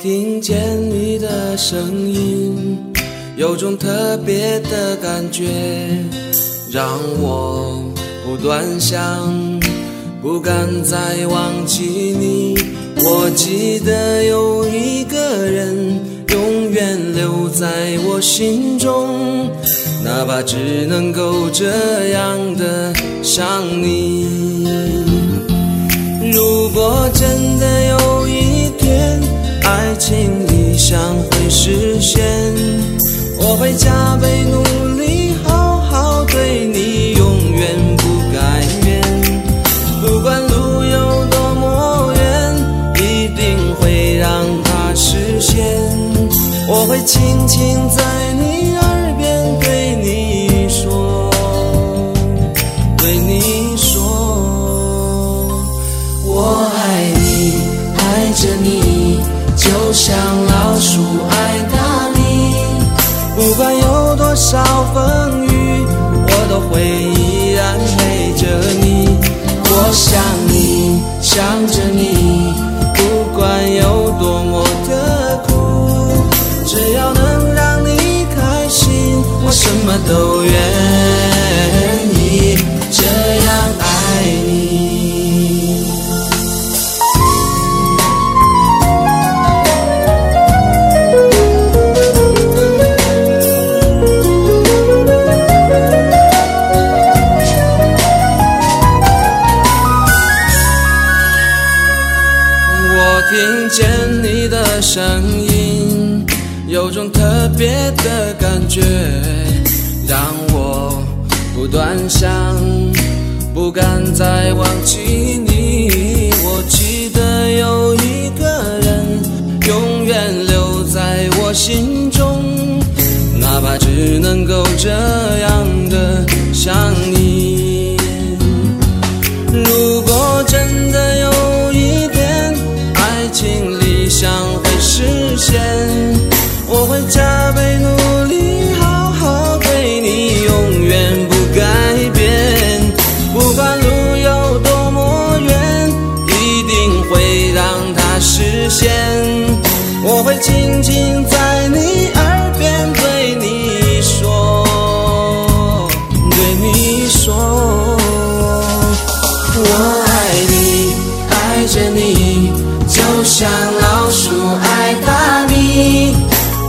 听见你的声音，有种特别的感觉，让我不断想，不敢再忘记你。我记得有一个人，永远留在我心中，哪怕只能够这样的想你。如果真的有一天，轻轻在你耳边对你说，对你说，我爱你，爱着你，就像老鼠爱大米。不管有多少风都愿意这样爱你。我听见你的声音，有种特别的感觉，想，不敢再忘记你。我记得有一个人，永远留在我心中，哪怕只能够这样的想你。如果真的有一天，爱情理想会实现，现。我会轻轻在你耳边对你说，对你说。我爱你，爱着你，就像老鼠爱大米。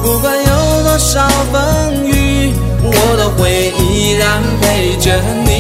不管有多少风雨，我都会依然陪着你。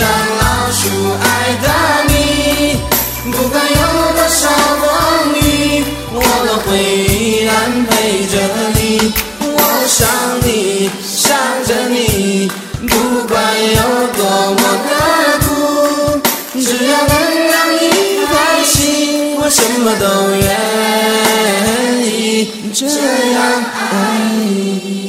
像老鼠爱大米。不管有多少风雨，我都会依然陪着你。我想你，想着你，不管有多么的苦，只要能让你开心，我什么都愿意这样爱你。